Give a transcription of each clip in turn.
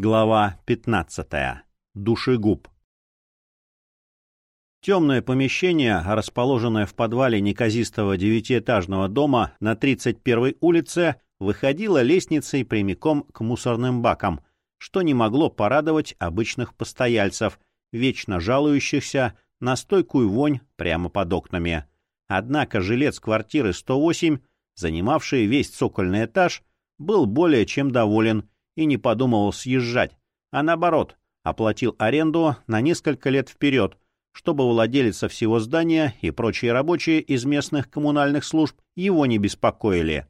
Глава 15. Душегуб. Темное помещение, расположенное в подвале неказистого девятиэтажного дома на 31-й улице, выходило лестницей прямиком к мусорным бакам, что не могло порадовать обычных постояльцев, вечно жалующихся на стойкую вонь прямо под окнами. Однако жилец квартиры 108, занимавший весь цокольный этаж, был более чем доволен и не подумывал съезжать, а наоборот, оплатил аренду на несколько лет вперед, чтобы владелица всего здания и прочие рабочие из местных коммунальных служб его не беспокоили.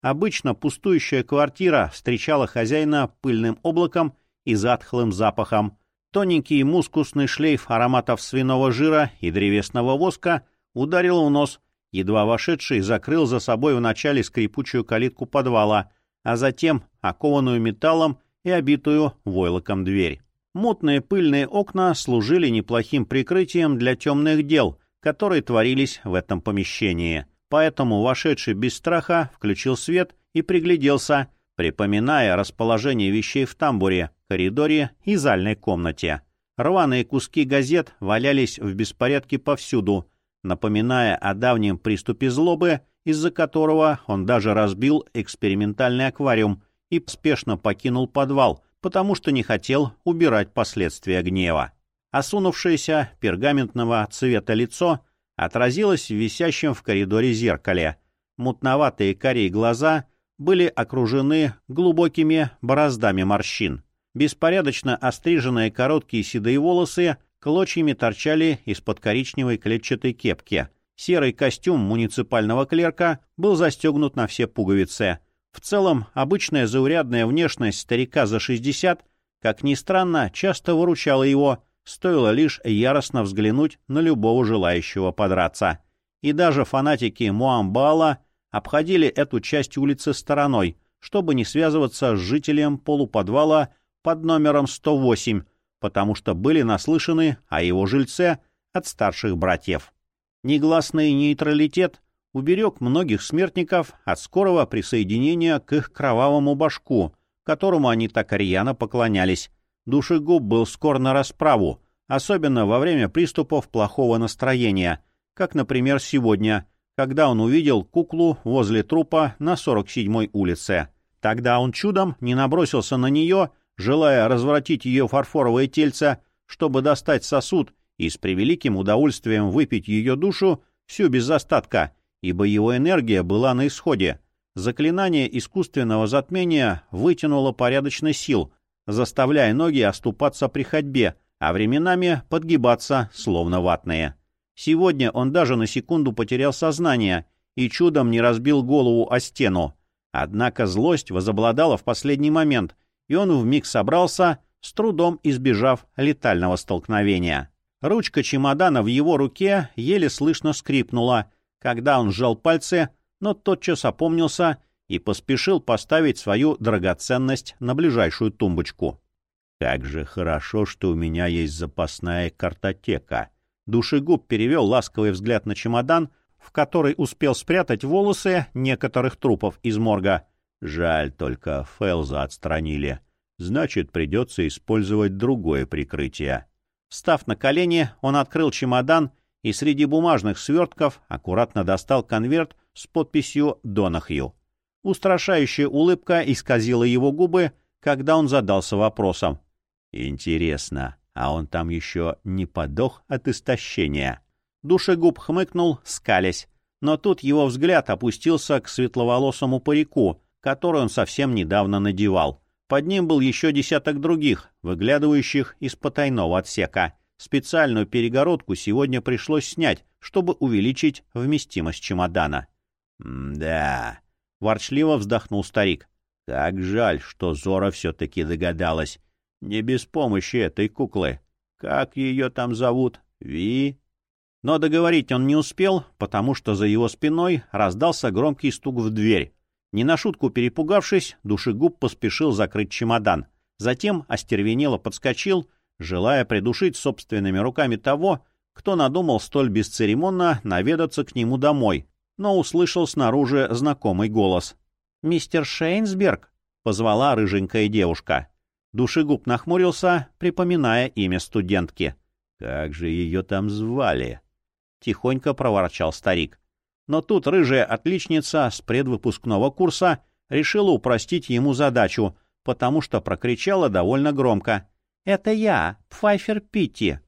Обычно пустующая квартира встречала хозяина пыльным облаком и затхлым запахом. Тоненький мускусный шлейф ароматов свиного жира и древесного воска ударил в нос, едва вошедший закрыл за собой вначале скрипучую калитку подвала — а затем окованную металлом и обитую войлоком дверь. Мутные пыльные окна служили неплохим прикрытием для темных дел, которые творились в этом помещении. Поэтому вошедший без страха включил свет и пригляделся, припоминая расположение вещей в тамбуре, коридоре и зальной комнате. Рваные куски газет валялись в беспорядке повсюду, напоминая о давнем приступе злобы из-за которого он даже разбил экспериментальный аквариум и спешно покинул подвал, потому что не хотел убирать последствия гнева. Осунувшееся пергаментного цвета лицо отразилось в висящем в коридоре зеркале. Мутноватые карие глаза были окружены глубокими бороздами морщин. Беспорядочно остриженные короткие седые волосы клочьями торчали из-под коричневой клетчатой кепки — Серый костюм муниципального клерка был застегнут на все пуговицы. В целом, обычная заурядная внешность старика за 60, как ни странно, часто выручала его, стоило лишь яростно взглянуть на любого желающего подраться. И даже фанатики Муамбала обходили эту часть улицы стороной, чтобы не связываться с жителем полуподвала под номером 108, потому что были наслышаны о его жильце от старших братьев. Негласный нейтралитет уберег многих смертников от скорого присоединения к их кровавому башку, которому они так рьяно поклонялись. Душегуб был скор на расправу, особенно во время приступов плохого настроения, как, например, сегодня, когда он увидел куклу возле трупа на 47-й улице. Тогда он чудом не набросился на нее, желая развратить ее фарфоровое тельце, чтобы достать сосуд и с превеликим удовольствием выпить ее душу всю без остатка, ибо его энергия была на исходе. Заклинание искусственного затмения вытянуло порядочно сил, заставляя ноги оступаться при ходьбе, а временами подгибаться, словно ватные. Сегодня он даже на секунду потерял сознание и чудом не разбил голову о стену. Однако злость возобладала в последний момент, и он вмиг собрался, с трудом избежав летального столкновения. Ручка чемодана в его руке еле слышно скрипнула, когда он сжал пальцы, но тотчас опомнился и поспешил поставить свою драгоценность на ближайшую тумбочку. «Как же хорошо, что у меня есть запасная картотека!» Душегуб перевел ласковый взгляд на чемодан, в который успел спрятать волосы некоторых трупов из морга. Жаль только, Фелза отстранили. Значит, придется использовать другое прикрытие. Встав на колени, он открыл чемодан и среди бумажных свертков аккуратно достал конверт с подписью «Донахью». Устрашающая улыбка исказила его губы, когда он задался вопросом. «Интересно, а он там еще не подох от истощения?» Душегуб хмыкнул, скалясь, но тут его взгляд опустился к светловолосому парику, который он совсем недавно надевал. Под ним был еще десяток других, выглядывающих из потайного отсека. Специальную перегородку сегодня пришлось снять, чтобы увеличить вместимость чемодана. «Да», — ворчливо вздохнул старик. «Как жаль, что Зора все-таки догадалась. Не без помощи этой куклы. Как ее там зовут? Ви?» Но договорить он не успел, потому что за его спиной раздался громкий стук в дверь. Не на шутку перепугавшись, душегуб поспешил закрыть чемодан. Затем остервенело подскочил, желая придушить собственными руками того, кто надумал столь бесцеремонно наведаться к нему домой, но услышал снаружи знакомый голос. «Мистер Шейнсберг?» — позвала рыженькая девушка. Душегуб нахмурился, припоминая имя студентки. «Как же ее там звали?» Тихонько проворчал старик. Но тут рыжая отличница с предвыпускного курса решила упростить ему задачу, потому что прокричала довольно громко. «Это я, Пфайфер Питти!»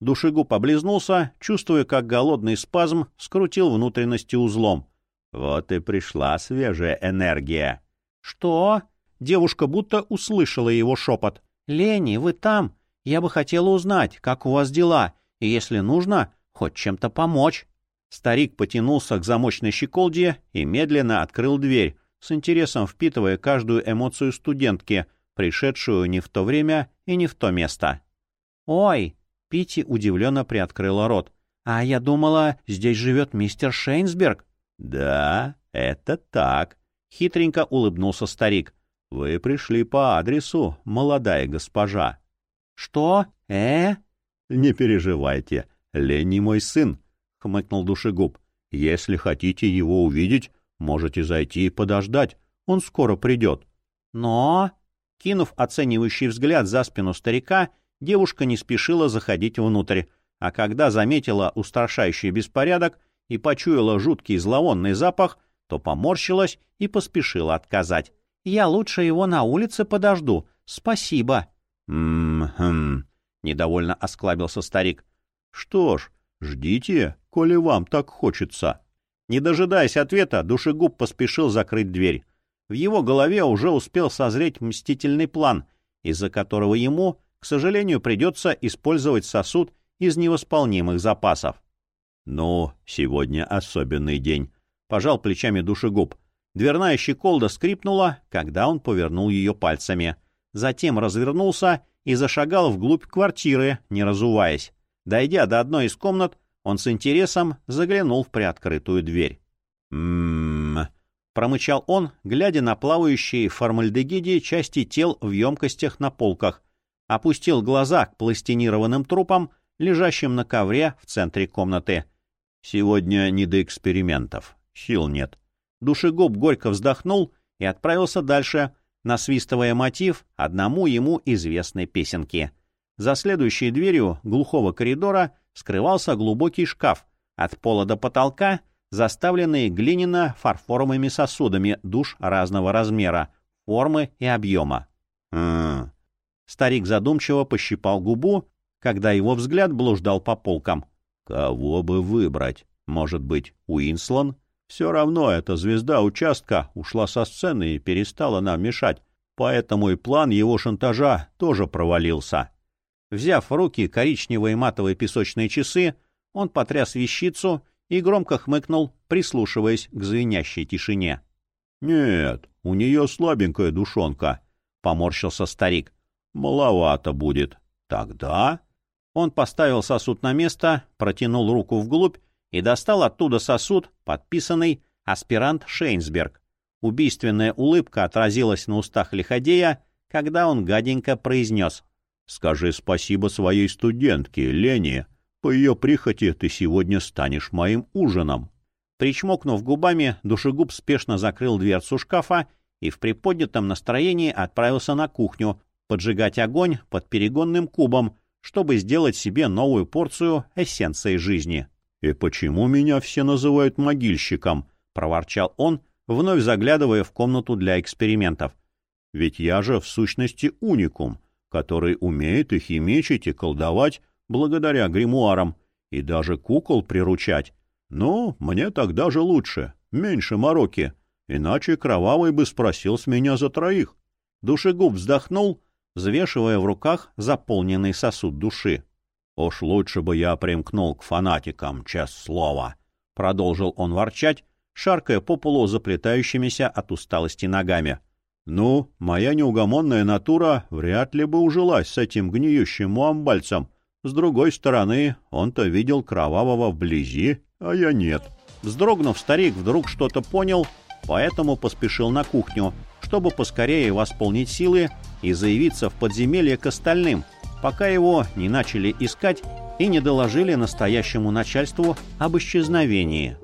Душегуб облизнулся, чувствуя, как голодный спазм скрутил внутренности узлом. Вот и пришла свежая энергия. «Что?» Девушка будто услышала его шепот. «Лени, вы там? Я бы хотела узнать, как у вас дела, и, если нужно, хоть чем-то помочь». Старик потянулся к замочной щеколде и медленно открыл дверь, с интересом впитывая каждую эмоцию студентки, пришедшую не в то время и не в то место. «Ой!» — Пити удивленно приоткрыла рот. «А я думала, здесь живет мистер Шейнсберг». «Да, это так», — хитренько улыбнулся старик. «Вы пришли по адресу, молодая госпожа». «Что? Э?» «Не переживайте, Ленни мой сын», — хмыкнул душегуб. «Если хотите его увидеть, можете зайти и подождать. Он скоро придет». «Но...» Кинув оценивающий взгляд за спину старика, девушка не спешила заходить внутрь, а когда заметила устрашающий беспорядок и почуяла жуткий зловонный запах, то поморщилась и поспешила отказать. «Я лучше его на улице подожду. Спасибо». «М-хм», — недовольно осклабился старик. «Что ж, ждите, коли вам так хочется». Не дожидаясь ответа, душегуб поспешил закрыть дверь. В его голове уже успел созреть мстительный план, из-за которого ему, к сожалению, придется использовать сосуд из невосполнимых запасов. «Ну, сегодня особенный день», — пожал плечами душегуб. Дверная щеколда скрипнула, когда он повернул ее пальцами. Затем развернулся и зашагал вглубь квартиры, не разуваясь. Дойдя до одной из комнат, он с интересом заглянул в приоткрытую дверь. «М-м-м», промычал он, глядя на плавающие в формальдегиде части тел в емкостях на полках, опустил глаза к пластинированным трупам, лежащим на ковре в центре комнаты. «Сегодня не до экспериментов. Сил нет». Душегуб горько вздохнул и отправился дальше, насвистывая мотив одному ему известной песенки. За следующей дверью глухого коридора скрывался глубокий шкаф, от пола до потолка — заставленные глиняно-фарфоровыми сосудами душ разного размера, формы и объема. «М-м-м». Старик задумчиво пощипал губу, когда его взгляд блуждал по полкам. «Кого бы выбрать? Может быть, Уинслон? Все равно эта звезда участка ушла со сцены и перестала нам мешать, поэтому и план его шантажа тоже провалился». Взяв в руки коричневые матовые песочные часы, он потряс вещицу и громко хмыкнул, прислушиваясь к звенящей тишине. — Нет, у нее слабенькая душонка, — поморщился старик. — Маловато будет. — Тогда... Он поставил сосуд на место, протянул руку вглубь и достал оттуда сосуд, подписанный «Аспирант Шейнсберг». Убийственная улыбка отразилась на устах лиходея, когда он гаденько произнес «Скажи спасибо своей студентке, Лене. По ее прихоти ты сегодня станешь моим ужином. Причмокнув губами, душегуб спешно закрыл дверцу шкафа и в приподнятом настроении отправился на кухню поджигать огонь под перегонным кубом, чтобы сделать себе новую порцию эссенции жизни. «И почему меня все называют могильщиком?» — проворчал он, вновь заглядывая в комнату для экспериментов. «Ведь я же в сущности уникум, который умеет и химичить, и колдовать, благодаря гримуарам, и даже кукол приручать. Ну, мне тогда же лучше, меньше мороки, иначе Кровавый бы спросил с меня за троих. Душегуб вздохнул, взвешивая в руках заполненный сосуд души. «Уж лучше бы я примкнул к фанатикам, честное слово!» — продолжил он ворчать, шаркая по полу заплетающимися от усталости ногами. «Ну, моя неугомонная натура вряд ли бы ужилась с этим гниющим муамбальцем, с другой стороны, он-то видел кровавого вблизи, а я нет. Вздрогнув, старик вдруг что-то понял, поэтому поспешил на кухню, чтобы поскорее восполнить силы и заявиться в подземелье к остальным, пока его не начали искать и не доложили настоящему начальству об исчезновении.